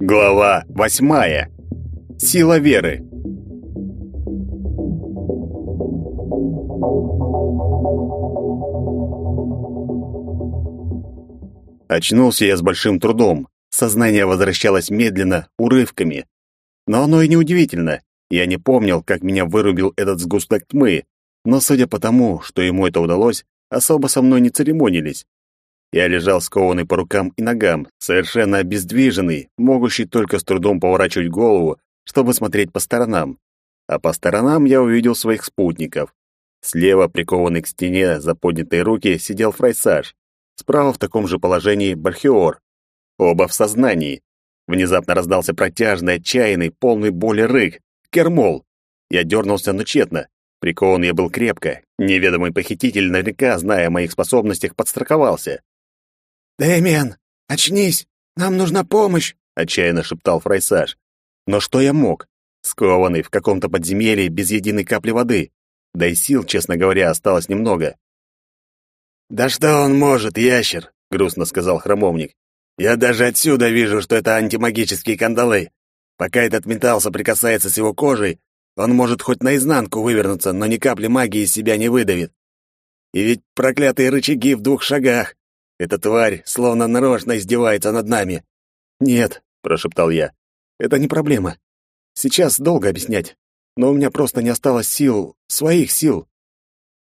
Глава восьмая. Сила веры. Очнулся я с большим трудом. Сознание возвращалось медленно, урывками. Но оно и не удивительно. Я не помнил, как меня вырубил этот сгусток тьмы, но судя по тому, что ему это удалось, особо со мной не церемонились. Я лежал скованный по рукам и ногам, совершенно обездвиженный, могущий только с трудом поворачивать голову, чтобы смотреть по сторонам. А по сторонам я увидел своих спутников. Слева, прикованный к стене за поднятые руки, сидел Фрайсаж. Справа в таком же положении Бальхиор. Оба в сознании. Внезапно раздался протяжный, отчаянный, полный боли рык. Кермол. Я дернулся, но тщетно. Прикован я был крепко. Неведомый похититель, наверняка, зная о моих способностях, подстраховался. «Дэмиан, очнись! Нам нужна помощь!» — отчаянно шептал Фрайсаж. Но что я мог? Скованный в каком-то подземелье без единой капли воды. Да и сил, честно говоря, осталось немного. «Да что он может, ящер?» — грустно сказал храмовник. «Я даже отсюда вижу, что это антимагические кандалы. Пока этот металл соприкасается с его кожей, он может хоть наизнанку вывернуться, но ни капли магии из себя не выдавит. И ведь проклятые рычаги в двух шагах. Эта тварь словно нарочно издевается над нами. «Нет», — прошептал я, — «это не проблема. Сейчас долго объяснять, но у меня просто не осталось сил, своих сил.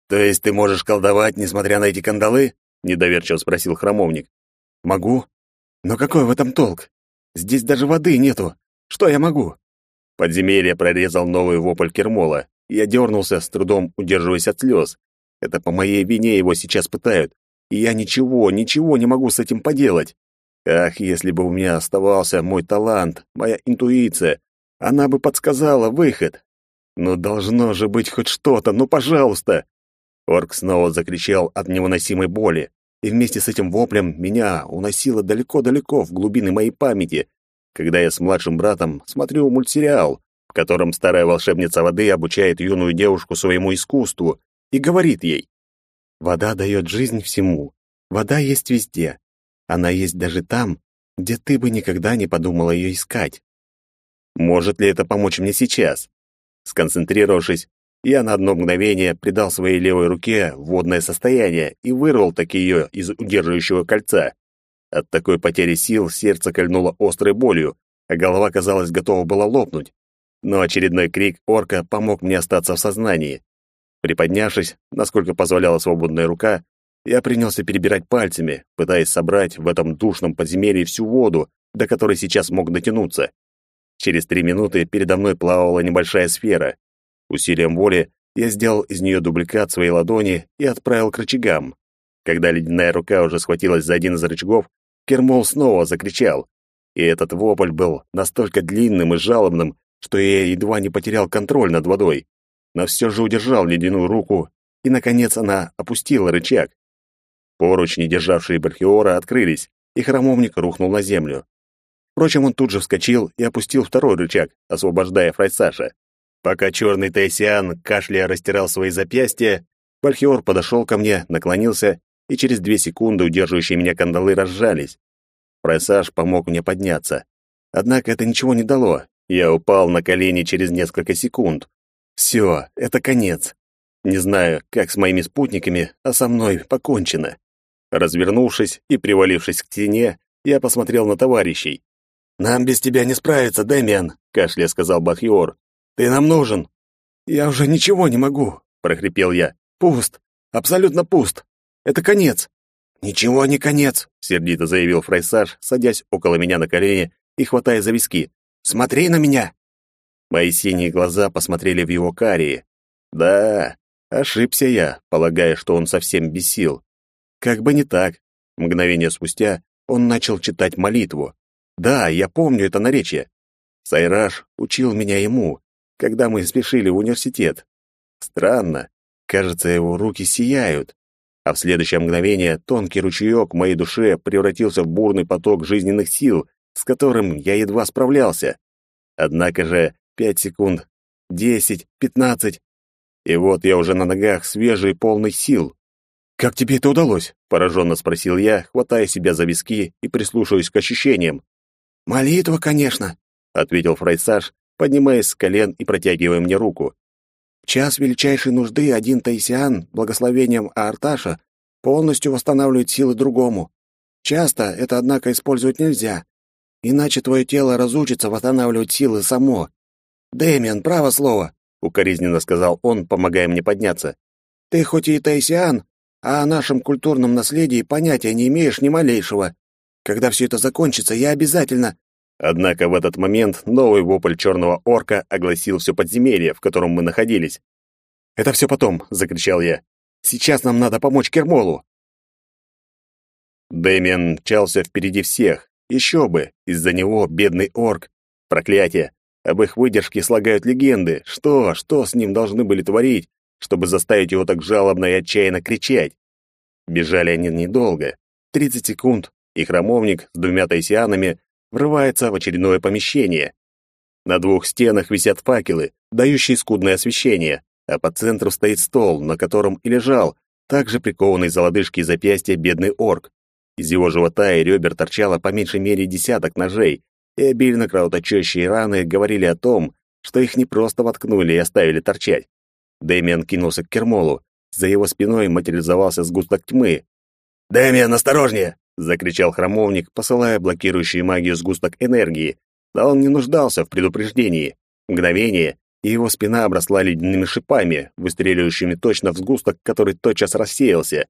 «То есть ты можешь колдовать, несмотря на эти кандалы?» — недоверчиво спросил храмовник. «Могу. Но какой в этом толк? Здесь даже воды нету. Что я могу?» Подземелье прорезал новый вопль Кермола. Я дернулся, с трудом удерживаясь от слез. Это по моей вине его сейчас пытают. И я ничего, ничего не могу с этим поделать. Ах, если бы у меня оставался мой талант, моя интуиция, она бы подсказала выход. Но должно же быть хоть что-то, ну, пожалуйста. Орк снова закричал от невыносимой боли, и вместе с этим воплем меня уносило далеко-далеко в глубины моей памяти, когда я с младшим братом смотрю мультсериал, в котором старая волшебница воды обучает юную девушку своему искусству и говорит ей, «Вода дает жизнь всему. Вода есть везде. Она есть даже там, где ты бы никогда не подумала ее искать. Может ли это помочь мне сейчас? Сконцентрировавшись, я на одно мгновение придал своей левой руке водное состояние и вырвал таки ее из удерживающего кольца. От такой потери сил сердце кольнуло острой болью, а голова, казалось, готова была лопнуть. Но очередной крик орка помог мне остаться в сознании. Приподнявшись, насколько позволяла свободная рука, я принялся перебирать пальцами, пытаясь собрать в этом душном подземелье всю воду, до которой сейчас мог дотянуться. Через три минуты передо мной плавала небольшая сфера. Усилием воли я сделал из нее дубликат своей ладони и отправил к рычагам. Когда ледяная рука уже схватилась за один из рычагов, Кермол снова закричал. И этот вопль был настолько длинным и жалобным, что я едва не потерял контроль над водой. Но все же удержал ледяную руку, и, наконец, она опустила рычаг. Поручни, державшие Бархиора, открылись, и храмовник рухнул на землю. Впрочем, он тут же вскочил и опустил второй рычаг, освобождая Фрайсаша. Пока черный Тайсиан кашляя растирал свои запястья, Бальхиор подошел ко мне, наклонился, и через две секунды удерживающие меня кандалы разжались. Фрайсаж помог мне подняться. Однако это ничего не дало. Я упал на колени через несколько секунд. Все, это конец. Не знаю, как с моими спутниками, а со мной покончено. Развернувшись и привалившись к стене, я посмотрел на товарищей. «Нам без тебя не справиться, Дэмиан», — кашля сказал Бахиор. Ты нам нужен. Я уже ничего не могу, прохрипел я. Пуст, абсолютно пуст. Это конец. Ничего не конец, сердито заявил Фрайсаж, садясь около меня на колени и хватая за виски. Смотри на меня. Мои синие глаза посмотрели в его карие. Да, ошибся я, полагая, что он совсем без сил. Как бы не так. Мгновение спустя он начал читать молитву. Да, я помню это наречие. Сайраж учил меня ему, когда мы спешили в университет. Странно. Кажется, его руки сияют. А в следующее мгновение тонкий ручеек в моей душе превратился в бурный поток жизненных сил, с которым я едва справлялся. Однако же пять секунд, десять, пятнадцать. И вот я уже на ногах, свежий, полный сил. «Как тебе это удалось?» — пораженно спросил я, хватая себя за виски и прислушиваясь к ощущениям. «Молитва, конечно», — ответил Фрайсаж, поднимаясь с колен и протягивая мне руку. «В час величайшей нужды один Таисиан, благословением Аарташа, полностью восстанавливает силы другому. Часто это, однако, использовать нельзя, иначе твое тело разучится восстанавливать силы само. Дэмиан, право слово», — укоризненно сказал он, помогая мне подняться. «Ты хоть и Таисиан, а о нашем культурном наследии понятия не имеешь ни малейшего. Когда все это закончится, я обязательно...» Однако в этот момент новый вопль черного орка огласил все подземелье, в котором мы находились. «Это все потом!» — закричал я. «Сейчас нам надо помочь Кермолу!» Дэмиан мчался впереди всех. Еще бы! Из-за него бедный орк. Проклятие! Об их выдержке слагают легенды. Что, что с ним должны были творить, чтобы заставить его так жалобно и отчаянно кричать? Бежали они недолго. Тридцать секунд, и храмовник с двумя тайсианами врывается в очередное помещение. На двух стенах висят факелы, дающие скудное освещение, а по центру стоит стол, на котором и лежал, также прикованный за лодыжки и запястья бедный орк. Из его живота и ребер торчало по меньшей мере десяток ножей, и обильно кровоточащие раны говорили о том, что их не просто воткнули и оставили торчать. Дэмиан кинулся к Кермолу. За его спиной материализовался сгусток тьмы. «Дэмиан, осторожнее!» Закричал храмовник, посылая блокирующую магию сгусток энергии. Да он не нуждался в предупреждении. Мгновение, и его спина обросла ледяными шипами, выстреливающими точно в сгусток, который тотчас рассеялся.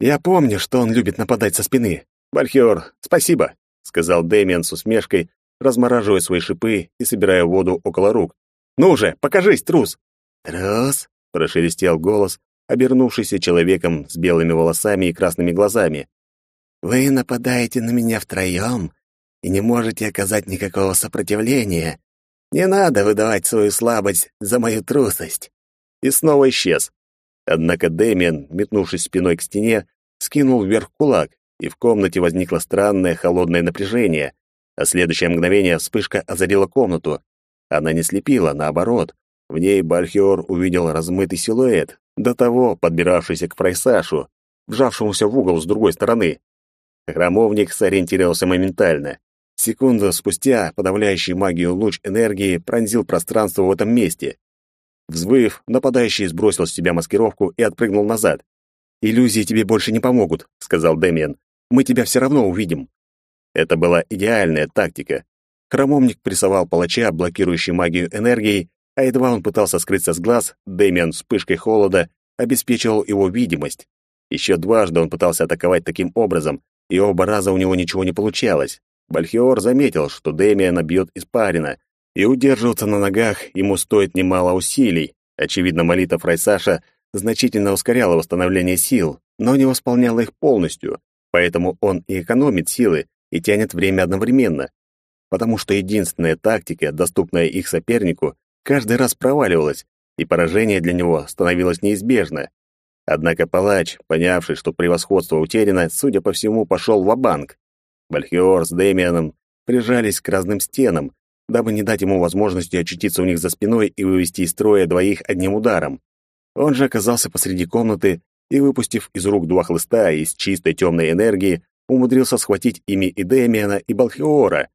«Я помню, что он любит нападать со спины. Бальхиор, спасибо», — сказал Дэмиан с усмешкой, размораживая свои шипы и собирая воду около рук. «Ну же, покажись, трус!» «Трус?» — прошелестел голос, обернувшийся человеком с белыми волосами и красными глазами. Вы нападаете на меня втроем и не можете оказать никакого сопротивления. Не надо выдавать свою слабость за мою трусость. И снова исчез. Однако Дэмиан, метнувшись спиной к стене, скинул вверх кулак, и в комнате возникло странное холодное напряжение, а следующее мгновение вспышка озарила комнату. Она не слепила, наоборот. В ней Бальхиор увидел размытый силуэт, до того подбиравшийся к Фрайсашу, вжавшемуся в угол с другой стороны. Храмовник сориентировался моментально. Секунду спустя подавляющий магию луч энергии пронзил пространство в этом месте. Взвыв, нападающий сбросил с себя маскировку и отпрыгнул назад. «Иллюзии тебе больше не помогут», — сказал Дэмиан. «Мы тебя все равно увидим». Это была идеальная тактика. Храмовник прессовал палача, блокирующий магию энергией, а едва он пытался скрыться с глаз, Дэмиан вспышкой холода обеспечивал его видимость. Еще дважды он пытался атаковать таким образом, и оба раза у него ничего не получалось. Бальхиор заметил, что Дэмиана бьет испарина, и удерживаться на ногах ему стоит немало усилий. Очевидно, молитва Фрайсаша значительно ускоряла восстановление сил, но не восполняла их полностью, поэтому он и экономит силы, и тянет время одновременно. Потому что единственная тактика, доступная их сопернику, каждый раз проваливалась, и поражение для него становилось неизбежно. Однако палач, понявший, что превосходство утеряно, судя по всему, пошел в банк Бальхиор с Дэмианом прижались к разным стенам, дабы не дать ему возможности очутиться у них за спиной и вывести из строя двоих одним ударом. Он же оказался посреди комнаты и, выпустив из рук два хлыста из чистой темной энергии, умудрился схватить ими и Дэмиана, и Балхиора.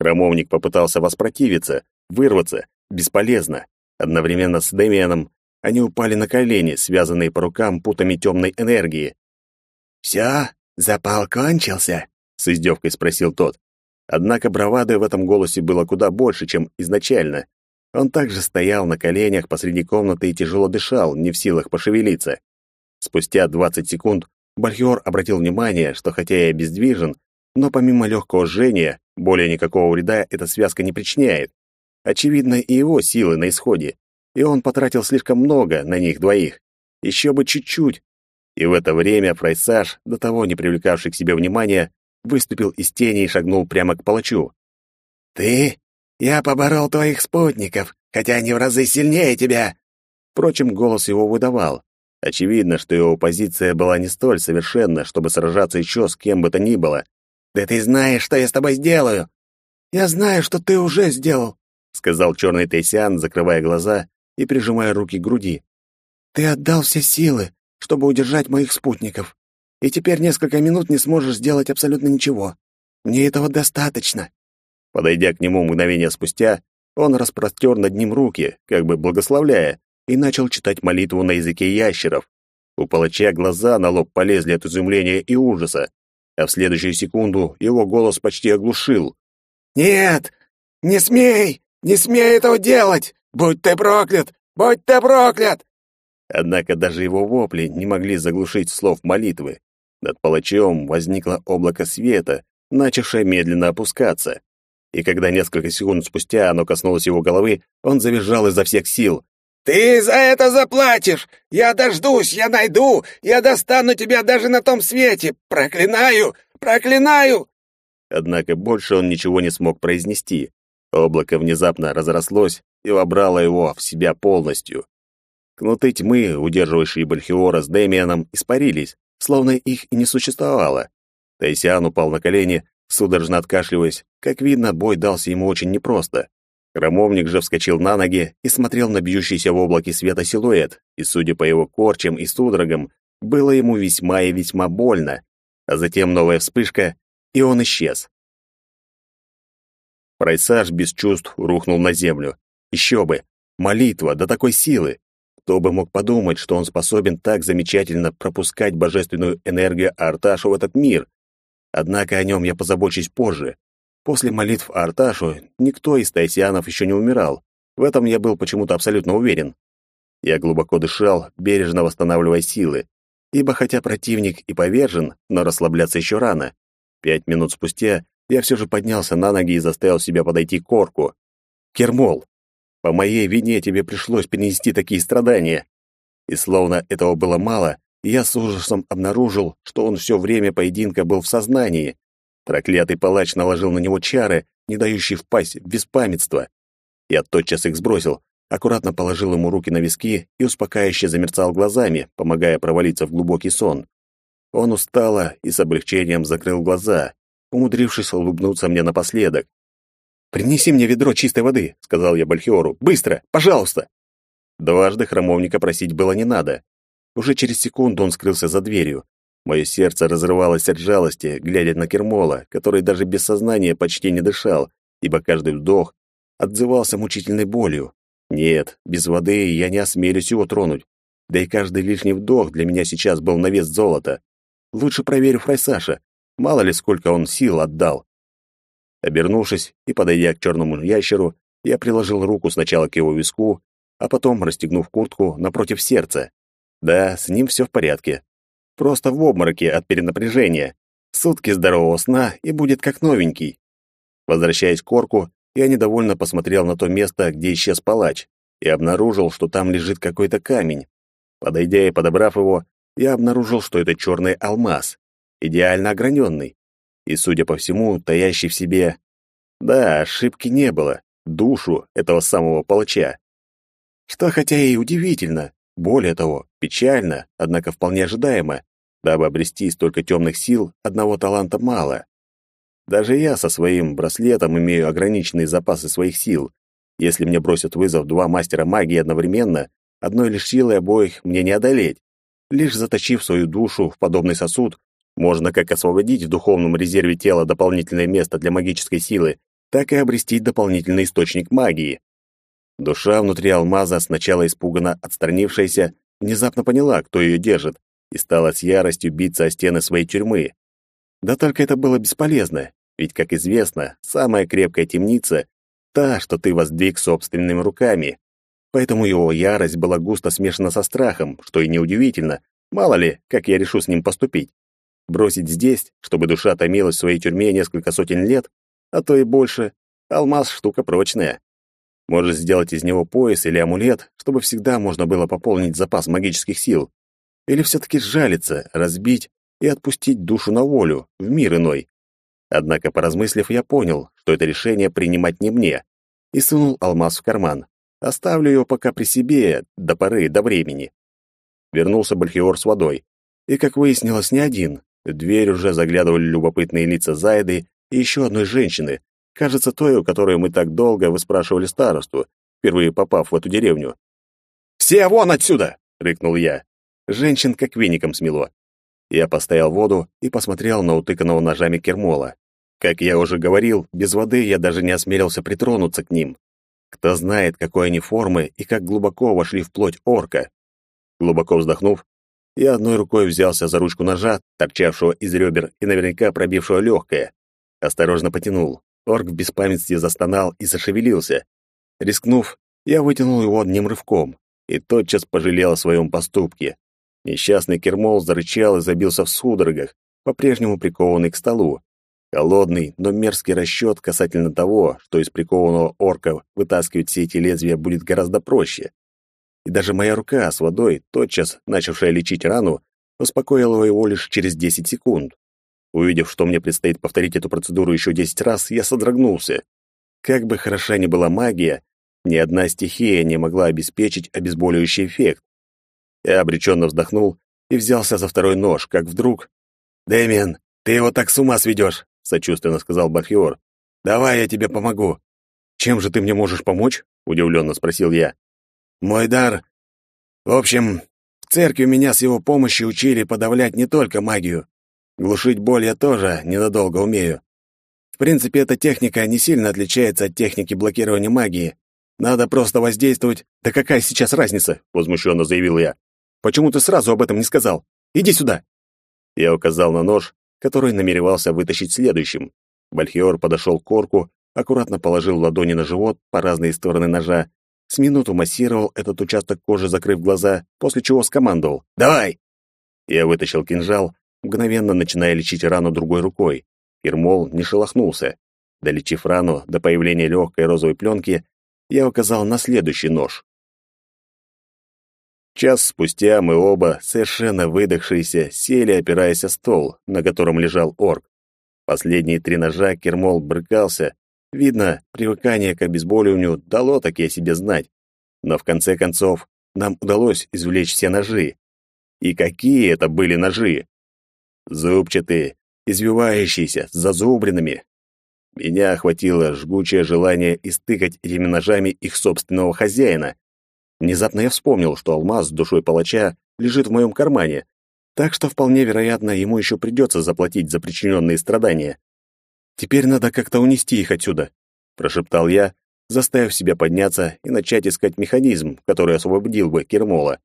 Храмовник попытался воспротивиться, вырваться, бесполезно. Одновременно с Дэмианом они упали на колени, связанные по рукам путами темной энергии. «Все, запал кончился?» — с издевкой спросил тот. Однако бравады в этом голосе было куда больше, чем изначально. Он также стоял на коленях посреди комнаты и тяжело дышал, не в силах пошевелиться. Спустя 20 секунд Бальхиор обратил внимание, что хотя и обездвижен, но помимо легкого жжения, более никакого вреда эта связка не причиняет. Очевидно, и его силы на исходе и он потратил слишком много на них двоих. Еще бы чуть-чуть. И в это время Фрайсаж, до того не привлекавший к себе внимания, выступил из тени и шагнул прямо к палачу. «Ты? Я поборол твоих спутников, хотя они в разы сильнее тебя!» Впрочем, голос его выдавал. Очевидно, что его позиция была не столь совершенна, чтобы сражаться еще с кем бы то ни было. «Да ты знаешь, что я с тобой сделаю!» «Я знаю, что ты уже сделал», — сказал черный Тейсиан, закрывая глаза и прижимая руки к груди. «Ты отдал все силы, чтобы удержать моих спутников, и теперь несколько минут не сможешь сделать абсолютно ничего. Мне этого достаточно». Подойдя к нему мгновение спустя, он распростер над ним руки, как бы благословляя, и начал читать молитву на языке ящеров. У палача глаза на лоб полезли от изумления и ужаса, а в следующую секунду его голос почти оглушил. «Нет! Не смей! Не смей этого делать! Будь ты проклят! Будь ты проклят!» Однако даже его вопли не могли заглушить слов молитвы. Над палачом возникло облако света, начавшее медленно опускаться. И когда несколько секунд спустя оно коснулось его головы, он завизжал изо всех сил. «Ты за это заплатишь! Я дождусь, я найду! Я достану тебя даже на том свете! Проклинаю! Проклинаю!» Однако больше он ничего не смог произнести. Облако внезапно разрослось и вобрало его в себя полностью. Кнуты тьмы, удерживающие Бальхиора с Дэмианом, испарились, словно их и не существовало. Тайсиан упал на колени, судорожно откашливаясь. Как видно, бой дался ему очень непросто. Хромовник же вскочил на ноги и смотрел на бьющийся в облаке света силуэт, и, судя по его корчам и судорогам, было ему весьма и весьма больно. А затем новая вспышка, и он исчез. Прайсаж без чувств рухнул на землю. Еще бы! Молитва до такой силы! Кто бы мог подумать, что он способен так замечательно пропускать божественную энергию Арташу в этот мир? Однако о нем я позабочусь позже. После молитв Арташу никто из тайсианов еще не умирал. В этом я был почему-то абсолютно уверен. Я глубоко дышал, бережно восстанавливая силы. Ибо хотя противник и повержен, но расслабляться еще рано. Пять минут спустя я все же поднялся на ноги и заставил себя подойти к корку. «Кермол, по моей вине тебе пришлось перенести такие страдания». И словно этого было мало, я с ужасом обнаружил, что он все время поединка был в сознании. Проклятый палач наложил на него чары, не дающие впасть в беспамятство. Я тотчас их сбросил, аккуратно положил ему руки на виски и успокаивающе замерцал глазами, помогая провалиться в глубокий сон. Он устало и с облегчением закрыл глаза, умудрившись улыбнуться мне напоследок. «Принеси мне ведро чистой воды», — сказал я Бальхиору. «Быстро! Пожалуйста!» Дважды храмовника просить было не надо. Уже через секунду он скрылся за дверью. Мое сердце разрывалось от жалости, глядя на Кермола, который даже без сознания почти не дышал, ибо каждый вдох отзывался мучительной болью. Нет, без воды я не осмелюсь его тронуть. Да и каждый лишний вдох для меня сейчас был на вес золота. Лучше проверю Фрайсаша. Мало ли, сколько он сил отдал. Обернувшись и подойдя к черному ящеру, я приложил руку сначала к его виску, а потом, расстегнув куртку, напротив сердца. Да, с ним все в порядке. Просто в обмороке от перенапряжения. Сутки здорового сна и будет как новенький. Возвращаясь к корку, я недовольно посмотрел на то место, где исчез палач, и обнаружил, что там лежит какой-то камень. Подойдя и подобрав его, я обнаружил, что это черный алмаз, идеально ограненный и, судя по всему, таящий в себе... Да, ошибки не было, душу этого самого палача. Что хотя и удивительно, более того, печально, однако вполне ожидаемо, дабы обрести столько темных сил, одного таланта мало. Даже я со своим браслетом имею ограниченные запасы своих сил. Если мне бросят вызов два мастера магии одновременно, одной лишь силой обоих мне не одолеть. Лишь заточив свою душу в подобный сосуд, можно как освободить в духовном резерве тела дополнительное место для магической силы, так и обрести дополнительный источник магии. Душа внутри алмаза, сначала испуганно отстранившаяся, внезапно поняла, кто ее держит, и стала с яростью биться о стены своей тюрьмы. Да только это было бесполезно, ведь, как известно, самая крепкая темница — та, что ты воздвиг собственными руками. Поэтому его ярость была густо смешана со страхом, что и неудивительно, мало ли, как я решу с ним поступить. Бросить здесь, чтобы душа томилась в своей тюрьме несколько сотен лет, а то и больше. Алмаз — штука прочная. Может сделать из него пояс или амулет, чтобы всегда можно было пополнить запас магических сил. Или все-таки сжалиться, разбить и отпустить душу на волю, в мир иной. Однако, поразмыслив, я понял, что это решение принимать не мне, и сунул алмаз в карман. Оставлю его пока при себе, до поры, до времени. Вернулся Бальхиор с водой. И, как выяснилось, не один. В дверь уже заглядывали любопытные лица Зайды и еще одной женщины, кажется, той, у которой мы так долго выспрашивали старосту, впервые попав в эту деревню. «Все вон отсюда!» — рыкнул я. Женщин как веником смело. Я поставил воду и посмотрел на утыканного ножами Кермола. Как я уже говорил, без воды я даже не осмелился притронуться к ним. Кто знает, какой они формы и как глубоко вошли в плоть орка. Глубоко вздохнув, я одной рукой взялся за ручку ножа, торчавшего из ребер и наверняка пробившего легкое. Осторожно потянул. Орк в беспамятстве застонал и зашевелился. Рискнув, я вытянул его одним рывком и тотчас пожалел о своем поступке. Несчастный Кермол зарычал и забился в судорогах, по-прежнему прикованный к столу. Холодный, но мерзкий расчет касательно того, что из прикованного орка вытаскивать все эти лезвия будет гораздо проще. И даже моя рука с водой, тотчас начавшая лечить рану, успокоила его лишь через 10 секунд. Увидев, что мне предстоит повторить эту процедуру еще 10 раз, я содрогнулся. Как бы хороша ни была магия, ни одна стихия не могла обеспечить обезболивающий эффект. Я обреченно вздохнул и взялся за второй нож, как вдруг... «Дэмиан, ты его так с ума сведешь!» — сочувственно сказал Бахиор. «Давай я тебе помогу». «Чем же ты мне можешь помочь?» — удивленно спросил я. «Мой дар... В общем, в церкви меня с его помощью учили подавлять не только магию. Глушить боль я тоже ненадолго умею. В принципе, эта техника не сильно отличается от техники блокирования магии. Надо просто воздействовать. Да какая сейчас разница? возмущенно заявил я. Почему ты сразу об этом не сказал? Иди сюда. Я указал на нож, который намеревался вытащить следующим. Бальхиор подошел к корку, аккуратно положил ладони на живот по разные стороны ножа, с минуту массировал этот участок кожи, закрыв глаза, после чего скомандовал «Давай!». Я вытащил кинжал, мгновенно начиная лечить рану другой рукой. Ермол не шелохнулся. Долечив рану до появления легкой розовой пленки, я указал на следующий нож. Час спустя мы оба, совершенно выдохшиеся, сели, опираясь о стол, на котором лежал орк. Последние три ножа Кермол брыкался. Видно, привыкание к обезболиванию дало таки о себе знать. Но в конце концов нам удалось извлечь все ножи. И какие это были ножи! Зубчатые, извивающиеся, с зазубринами. Меня охватило жгучее желание истыкать этими ножами их собственного хозяина, Внезапно я вспомнил, что алмаз с душой палача лежит в моем кармане, так что вполне вероятно, ему еще придется заплатить за причиненные страдания. «Теперь надо как-то унести их отсюда», — прошептал я, заставив себя подняться и начать искать механизм, который освободил бы Кермола.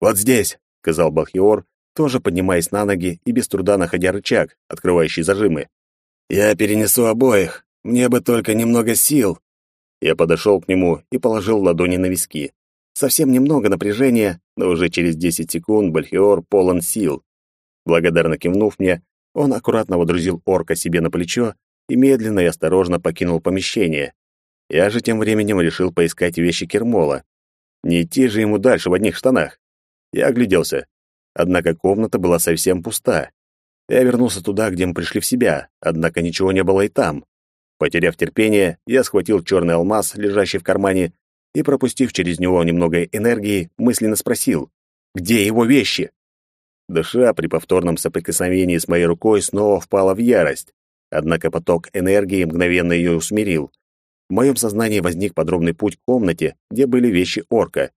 «Вот здесь», — сказал Балхиор, тоже поднимаясь на ноги и без труда находя рычаг, открывающий зажимы. «Я перенесу обоих. Мне бы только немного сил». Я подошел к нему и положил ладони на виски. Совсем немного напряжения, но уже через 10 секунд Бальхиор полон сил. Благодарно кивнув мне, он аккуратно водрузил орка себе на плечо и медленно и осторожно покинул помещение. Я же тем временем решил поискать вещи Кермола. Не идти же ему дальше в одних штанах. Я огляделся. Однако комната была совсем пуста. Я вернулся туда, где мы пришли в себя, однако ничего не было и там. Потеряв терпение, я схватил черный алмаз, лежащий в кармане, и, пропустив через него немного энергии, мысленно спросил, где его вещи? Душа при повторном соприкосновении с моей рукой снова впала в ярость, однако поток энергии мгновенно ее усмирил. В моем сознании возник подробный путь к комнате, где были вещи орка.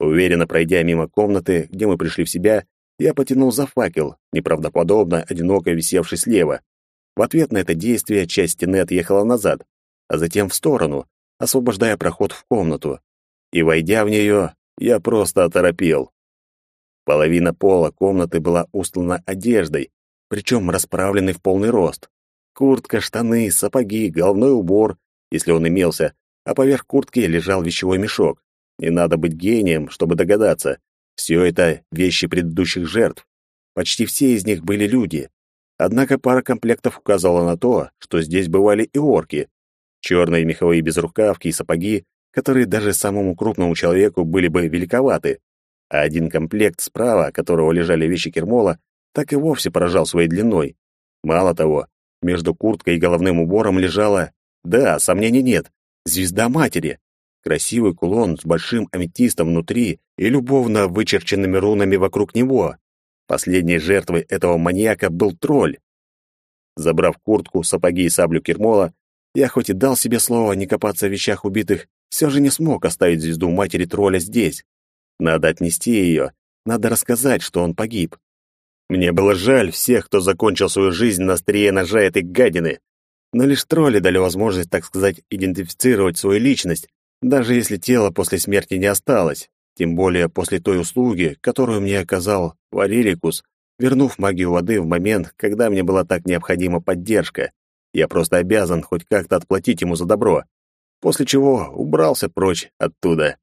Уверенно пройдя мимо комнаты, где мы пришли в себя, я потянул за факел, неправдоподобно одиноко висевший слева. В ответ на это действие часть стены отъехала назад, а затем в сторону, освобождая проход в комнату. И, войдя в нее, я просто оторопел. Половина пола комнаты была устлана одеждой, причем расправленной в полный рост. Куртка, штаны, сапоги, головной убор, если он имелся, а поверх куртки лежал вещевой мешок. Не надо быть гением, чтобы догадаться. Все это вещи предыдущих жертв. Почти все из них были люди. Однако пара комплектов указывала на то, что здесь бывали и орки, черные меховые безрукавки и сапоги, которые даже самому крупному человеку были бы великоваты, а один комплект справа, которого лежали вещи Кермола, так и вовсе поражал своей длиной. Мало того, между курткой и головным убором лежала, да, сомнений нет, звезда матери, красивый кулон с большим аметистом внутри и любовно вычерченными рунами вокруг него. Последней жертвой этого маньяка был тролль. Забрав куртку, сапоги и саблю Кермола, я хоть и дал себе слово не копаться в вещах убитых, все же не смог оставить звезду матери тролля здесь. Надо отнести ее, надо рассказать, что он погиб. Мне было жаль всех, кто закончил свою жизнь на острие ножа этой гадины. Но лишь тролли дали возможность, так сказать, идентифицировать свою личность, даже если тело после смерти не осталось, тем более после той услуги, которую мне оказал Вареликус, вернув магию воды в момент, когда мне была так необходима поддержка. Я просто обязан хоть как-то отплатить ему за добро. После чего убрался прочь оттуда.